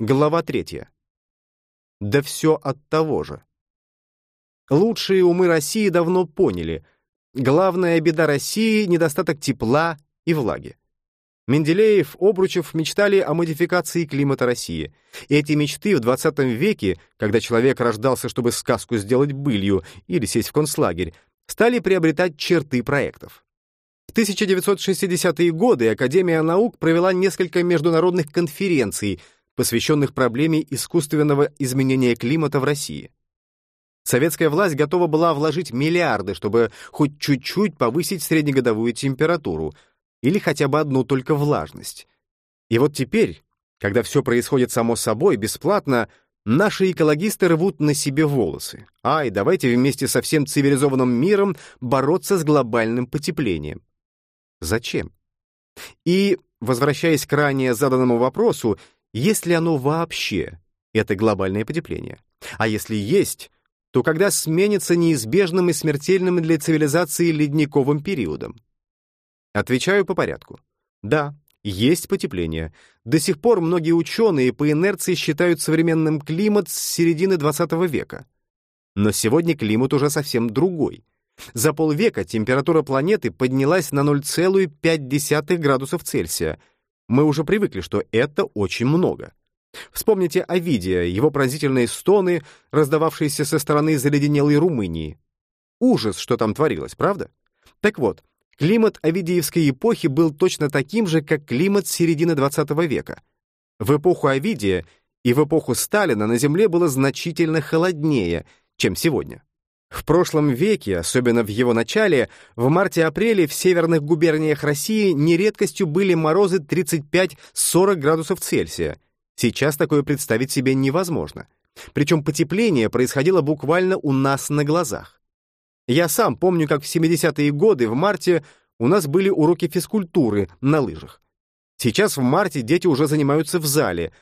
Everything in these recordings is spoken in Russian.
Глава третья. Да все от того же. Лучшие умы России давно поняли, главная беда России — недостаток тепла и влаги. Менделеев, Обручев мечтали о модификации климата России. Эти мечты в 20 веке, когда человек рождался, чтобы сказку сделать былью или сесть в концлагерь, стали приобретать черты проектов. В 1960-е годы Академия наук провела несколько международных конференций — посвященных проблеме искусственного изменения климата в России. Советская власть готова была вложить миллиарды, чтобы хоть чуть-чуть повысить среднегодовую температуру или хотя бы одну только влажность. И вот теперь, когда все происходит само собой, бесплатно, наши экологисты рвут на себе волосы. Ай, давайте вместе со всем цивилизованным миром бороться с глобальным потеплением. Зачем? И, возвращаясь к ранее заданному вопросу, есть ли оно вообще, это глобальное потепление? А если есть, то когда сменится неизбежным и смертельным для цивилизации ледниковым периодом? Отвечаю по порядку. Да, есть потепление. До сих пор многие ученые по инерции считают современным климат с середины 20 века. Но сегодня климат уже совсем другой. За полвека температура планеты поднялась на 0,5 градусов Цельсия — мы уже привыкли, что это очень много. Вспомните Овидия, его пронзительные стоны, раздававшиеся со стороны заледенелой Румынии. Ужас, что там творилось, правда? Так вот, климат Овидиевской эпохи был точно таким же, как климат середины XX века. В эпоху Овидия и в эпоху Сталина на Земле было значительно холоднее, чем сегодня. В прошлом веке, особенно в его начале, в марте-апреле в северных губерниях России нередкостью были морозы 35-40 градусов Цельсия. Сейчас такое представить себе невозможно. Причем потепление происходило буквально у нас на глазах. Я сам помню, как в 70-е годы в марте у нас были уроки физкультуры на лыжах. Сейчас в марте дети уже занимаются в зале.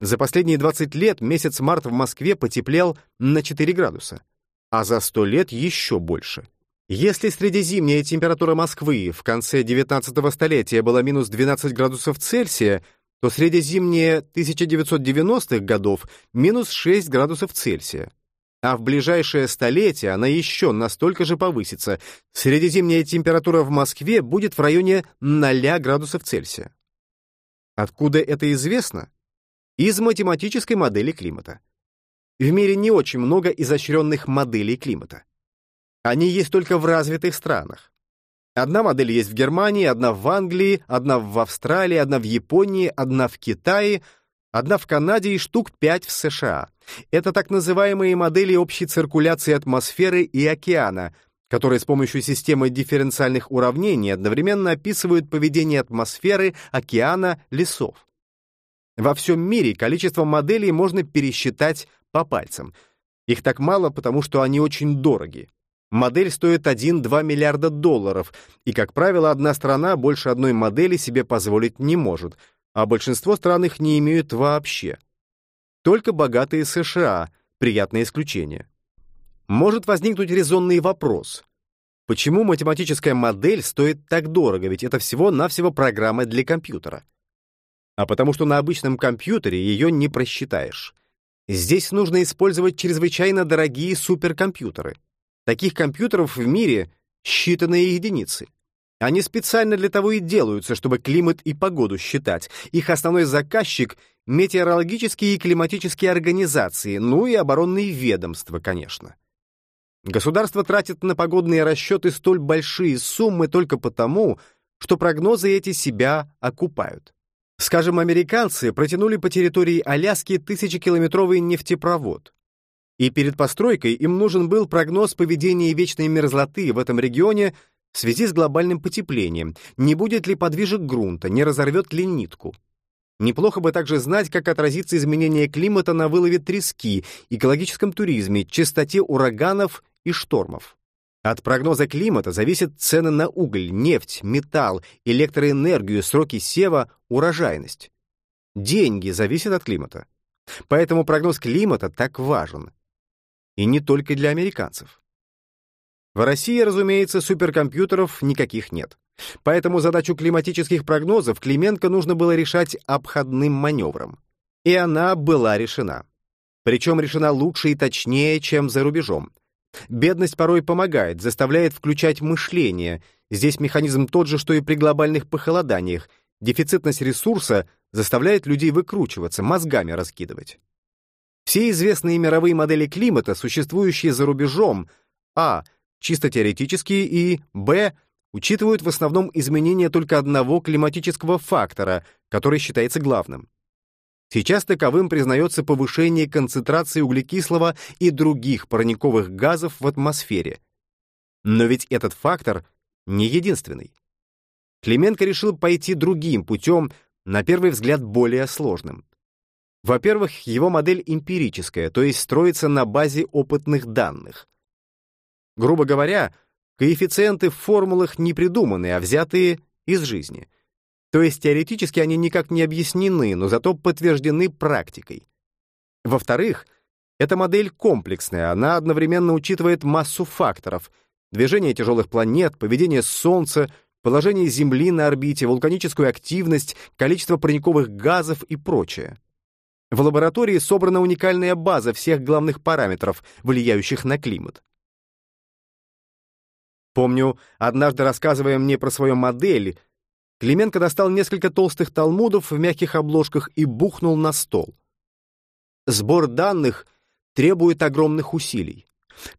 За последние 20 лет месяц март в Москве потеплел на 4 градуса а за сто лет еще больше. Если средизимняя температура Москвы в конце XIX столетия была минус 12 градусов Цельсия, то средизимняя 1990-х годов минус 6 градусов Цельсия. А в ближайшее столетие она еще настолько же повысится. Средизимняя температура в Москве будет в районе 0 градусов Цельсия. Откуда это известно? Из математической модели климата. В мире не очень много изощренных моделей климата. Они есть только в развитых странах. Одна модель есть в Германии, одна в Англии, одна в Австралии, одна в Японии, одна в Китае, одна в Канаде и штук пять в США. Это так называемые модели общей циркуляции атмосферы и океана, которые с помощью системы дифференциальных уравнений одновременно описывают поведение атмосферы, океана, лесов. Во всем мире количество моделей можно пересчитать по пальцам. Их так мало, потому что они очень дороги. Модель стоит 1-2 миллиарда долларов, и, как правило, одна страна больше одной модели себе позволить не может, а большинство стран их не имеют вообще. Только богатые США — приятное исключение. Может возникнуть резонный вопрос. Почему математическая модель стоит так дорого, ведь это всего-навсего программа для компьютера? А потому что на обычном компьютере ее не просчитаешь. Здесь нужно использовать чрезвычайно дорогие суперкомпьютеры. Таких компьютеров в мире считанные единицы. Они специально для того и делаются, чтобы климат и погоду считать. Их основной заказчик — метеорологические и климатические организации, ну и оборонные ведомства, конечно. Государство тратит на погодные расчеты столь большие суммы только потому, что прогнозы эти себя окупают. Скажем, американцы протянули по территории Аляски тысячекилометровый нефтепровод. И перед постройкой им нужен был прогноз поведения вечной мерзлоты в этом регионе в связи с глобальным потеплением, не будет ли подвижек грунта, не разорвет ли нитку. Неплохо бы также знать, как отразится изменение климата на вылове трески, экологическом туризме, частоте ураганов и штормов. От прогноза климата зависят цены на уголь, нефть, металл, электроэнергию, сроки сева, урожайность. Деньги зависят от климата. Поэтому прогноз климата так важен. И не только для американцев. В России, разумеется, суперкомпьютеров никаких нет. Поэтому задачу климатических прогнозов Клименко нужно было решать обходным маневром. И она была решена. Причем решена лучше и точнее, чем за рубежом. Бедность порой помогает, заставляет включать мышление. Здесь механизм тот же, что и при глобальных похолоданиях. Дефицитность ресурса заставляет людей выкручиваться, мозгами раскидывать. Все известные мировые модели климата, существующие за рубежом, а. чисто теоретические и б. учитывают в основном изменения только одного климатического фактора, который считается главным. Сейчас таковым признается повышение концентрации углекислого и других парниковых газов в атмосфере. Но ведь этот фактор не единственный. Клименко решил пойти другим путем, на первый взгляд более сложным. Во-первых, его модель эмпирическая, то есть строится на базе опытных данных. Грубо говоря, коэффициенты в формулах не придуманы, а взятые из жизни — то есть теоретически они никак не объяснены, но зато подтверждены практикой. Во-вторых, эта модель комплексная, она одновременно учитывает массу факторов — движение тяжелых планет, поведение Солнца, положение Земли на орбите, вулканическую активность, количество парниковых газов и прочее. В лаборатории собрана уникальная база всех главных параметров, влияющих на климат. Помню, однажды рассказывая мне про свою модель, Клименко достал несколько толстых талмудов в мягких обложках и бухнул на стол. Сбор данных требует огромных усилий.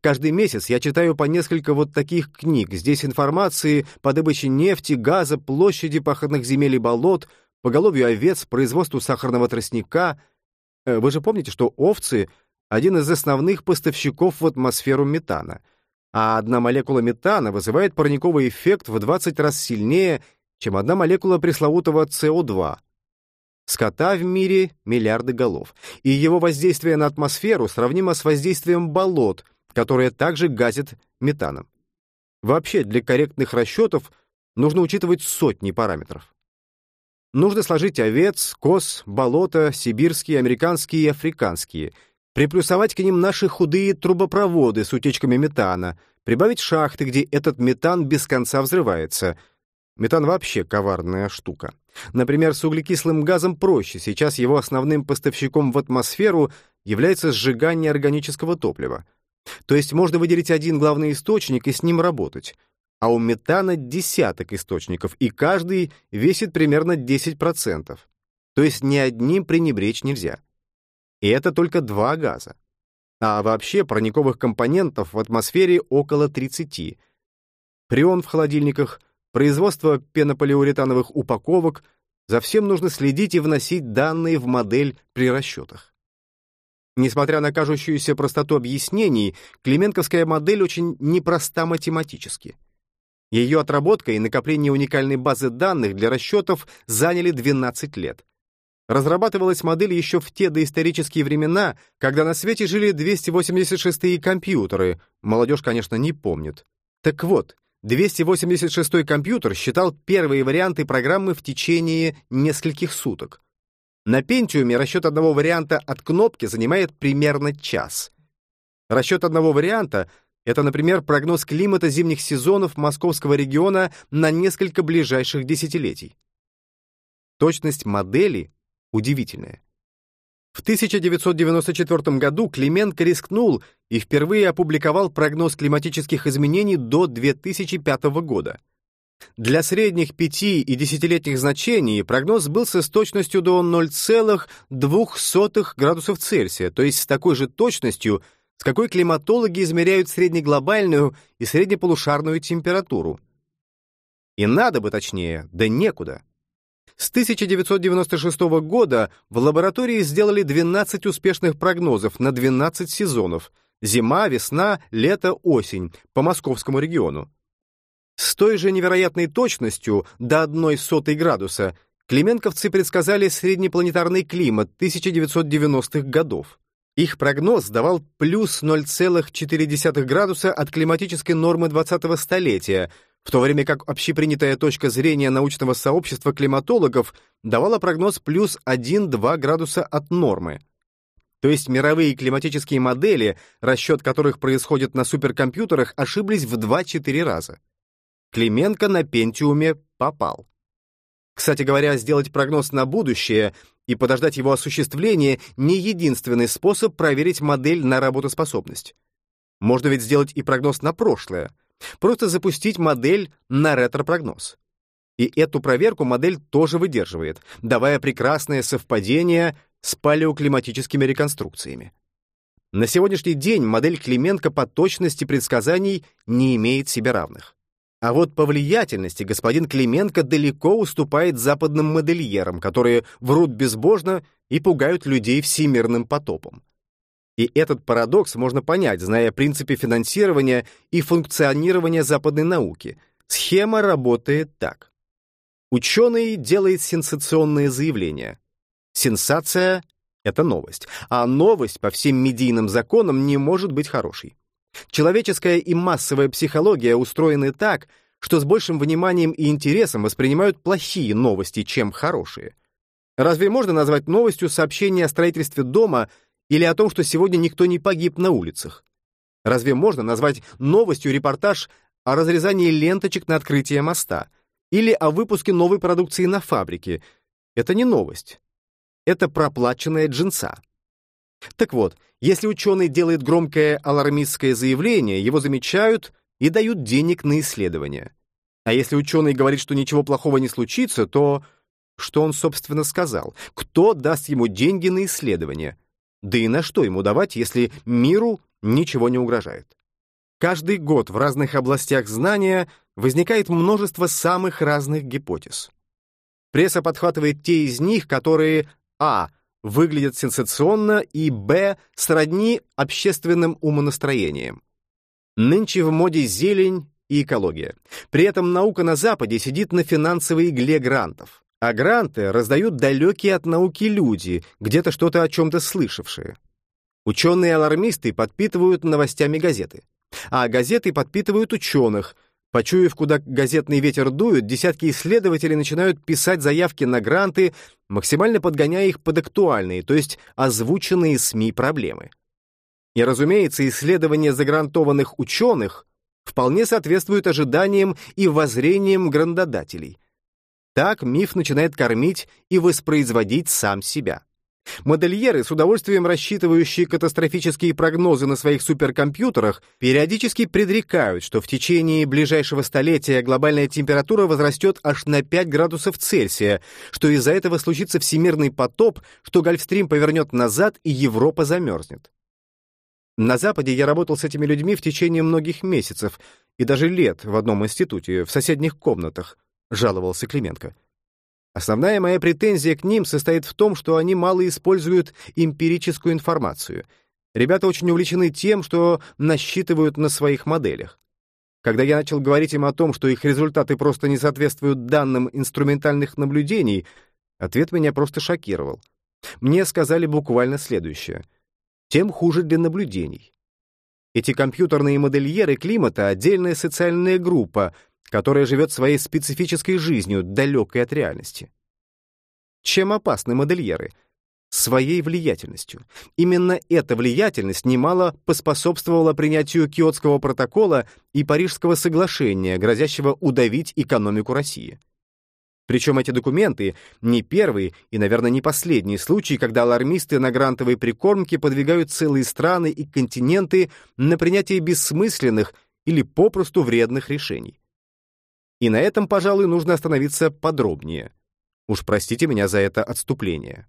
Каждый месяц я читаю по несколько вот таких книг. Здесь информации по добыче нефти, газа, площади пахотных земель и болот, поголовью овец, производству сахарного тростника. Э, вы же помните, что овцы — один из основных поставщиков в атмосферу метана. А одна молекула метана вызывает парниковый эффект в 20 раз сильнее, чем одна молекула пресловутого СО2. Скота в мире миллиарды голов, и его воздействие на атмосферу сравнимо с воздействием болот, которое также газит метаном. Вообще, для корректных расчетов нужно учитывать сотни параметров. Нужно сложить овец, коз, болота, сибирские, американские и африканские, приплюсовать к ним наши худые трубопроводы с утечками метана, прибавить шахты, где этот метан без конца взрывается — Метан вообще коварная штука. Например, с углекислым газом проще. Сейчас его основным поставщиком в атмосферу является сжигание органического топлива. То есть можно выделить один главный источник и с ним работать. А у метана десяток источников, и каждый весит примерно 10%. То есть ни одним пренебречь нельзя. И это только два газа. А вообще парниковых компонентов в атмосфере около 30. Прион в холодильниках — производство пенополиуретановых упаковок, за всем нужно следить и вносить данные в модель при расчетах. Несмотря на кажущуюся простоту объяснений, Клименковская модель очень непроста математически. Ее отработка и накопление уникальной базы данных для расчетов заняли 12 лет. Разрабатывалась модель еще в те доисторические времена, когда на свете жили 286-е компьютеры, молодежь, конечно, не помнит. Так вот, 286-й компьютер считал первые варианты программы в течение нескольких суток. На Пентиуме расчет одного варианта от кнопки занимает примерно час. Расчет одного варианта — это, например, прогноз климата зимних сезонов московского региона на несколько ближайших десятилетий. Точность модели удивительная. В 1994 году Клименко рискнул и впервые опубликовал прогноз климатических изменений до 2005 года. Для средних 5 и 10-летних значений прогноз сбылся с точностью до 0,02 градусов Цельсия, то есть с такой же точностью, с какой климатологи измеряют среднеглобальную и среднеполушарную температуру. И надо бы точнее, да некуда. С 1996 года в лаборатории сделали 12 успешных прогнозов на 12 сезонов — зима, весна, лето, осень — по московскому региону. С той же невероятной точностью, до одной сотой градуса, клименковцы предсказали среднепланетарный климат 1990-х годов. Их прогноз давал плюс 0,4 градуса от климатической нормы 20-го столетия — в то время как общепринятая точка зрения научного сообщества климатологов давала прогноз плюс 1-2 градуса от нормы. То есть мировые климатические модели, расчет которых происходит на суперкомпьютерах, ошиблись в 2-4 раза. Клименко на Пентиуме попал. Кстати говоря, сделать прогноз на будущее и подождать его осуществления не единственный способ проверить модель на работоспособность. Можно ведь сделать и прогноз на прошлое. Просто запустить модель на ретро-прогноз. И эту проверку модель тоже выдерживает, давая прекрасное совпадение с палеоклиматическими реконструкциями. На сегодняшний день модель Клименко по точности предсказаний не имеет себе равных. А вот по влиятельности господин Клименко далеко уступает западным модельерам, которые врут безбожно и пугают людей всемирным потопом. И этот парадокс можно понять, зная принципы финансирования и функционирования западной науки. Схема работает так. Ученый делает сенсационные заявления. Сенсация — это новость, а новость по всем медийным законам не может быть хорошей. Человеческая и массовая психология устроены так, что с большим вниманием и интересом воспринимают плохие новости, чем хорошие. Разве можно назвать новостью сообщение о строительстве дома или о том, что сегодня никто не погиб на улицах? Разве можно назвать новостью репортаж о разрезании ленточек на открытие моста или о выпуске новой продукции на фабрике? Это не новость. Это проплаченная джинса. Так вот, если ученый делает громкое алармистское заявление, его замечают и дают денег на исследования. А если ученый говорит, что ничего плохого не случится, то что он, собственно, сказал? Кто даст ему деньги на исследования? Да и на что ему давать, если миру ничего не угрожает? Каждый год в разных областях знания возникает множество самых разных гипотез. Пресса подхватывает те из них, которые а выглядят сенсационно, и б. сродни общественным умонастроениям. Нынче в моде зелень и экология. При этом наука на Западе сидит на финансовой игле грантов. А гранты раздают далекие от науки люди, где-то что-то о чем-то слышавшие. Ученые-алармисты подпитывают новостями газеты. А газеты подпитывают ученых — Почуяв, куда газетный ветер дует, десятки исследователей начинают писать заявки на гранты, максимально подгоняя их под актуальные, то есть озвученные СМИ проблемы. И, разумеется, исследования загрантованных ученых вполне соответствуют ожиданиям и воззрениям грандодателей. Так миф начинает кормить и воспроизводить сам себя. Модельеры, с удовольствием рассчитывающие катастрофические прогнозы на своих суперкомпьютерах, периодически предрекают, что в течение ближайшего столетия глобальная температура возрастет аж на 5 градусов Цельсия, что из-за этого случится всемирный потоп, что Гольфстрим повернет назад и Европа замерзнет. На Западе я работал с этими людьми в течение многих месяцев и даже лет в одном институте, в соседних комнатах, жаловался Клименко. Основная моя претензия к ним состоит в том, что они мало используют эмпирическую информацию. Ребята очень увлечены тем, что насчитывают на своих моделях. Когда я начал говорить им о том, что их результаты просто не соответствуют данным инструментальных наблюдений, ответ меня просто шокировал. Мне сказали буквально следующее. Тем хуже для наблюдений. Эти компьютерные модельеры климата — отдельная социальная группа — которая живет своей специфической жизнью, далекой от реальности. Чем опасны модельеры? Своей влиятельностью. Именно эта влиятельность немало поспособствовала принятию Киотского протокола и Парижского соглашения, грозящего удавить экономику России. Причем эти документы не первый и, наверное, не последний случай, когда алармисты на грантовой прикормке подвигают целые страны и континенты на принятие бессмысленных или попросту вредных решений. И на этом, пожалуй, нужно остановиться подробнее. Уж простите меня за это отступление.